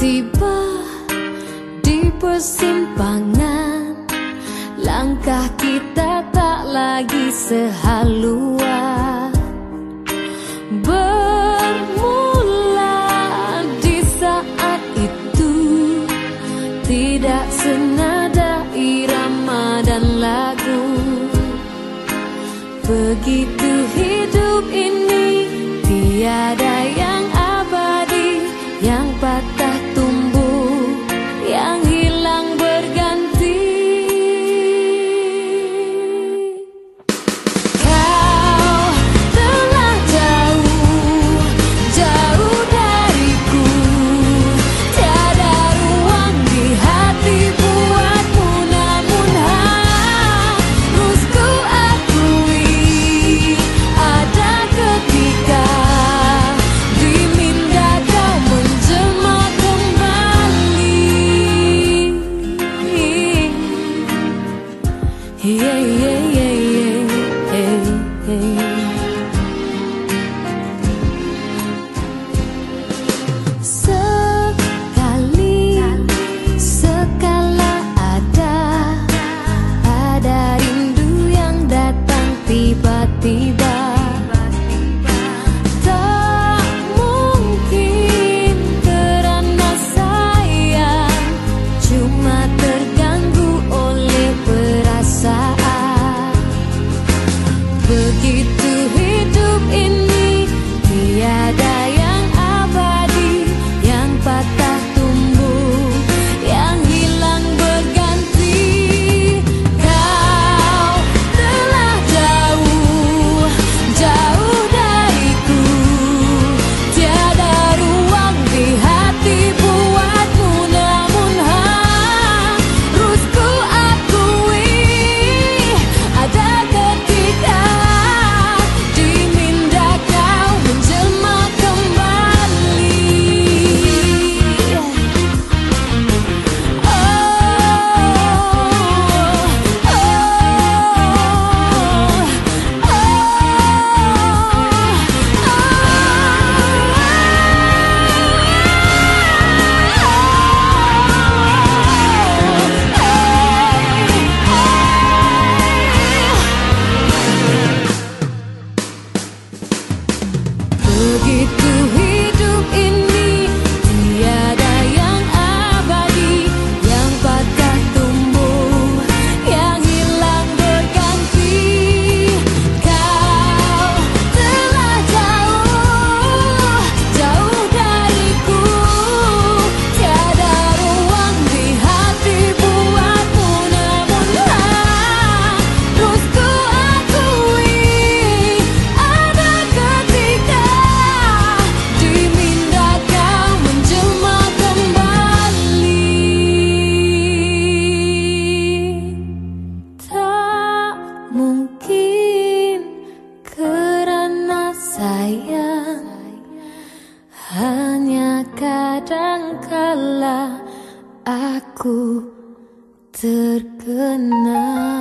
tiba di persimpangan. Langkah kita tak lagi sehaluan. Bermula di saat itu Tidak senada irama dan lagu. Begitu hidup ini tiada Hanya kadang-kala aku terkenal.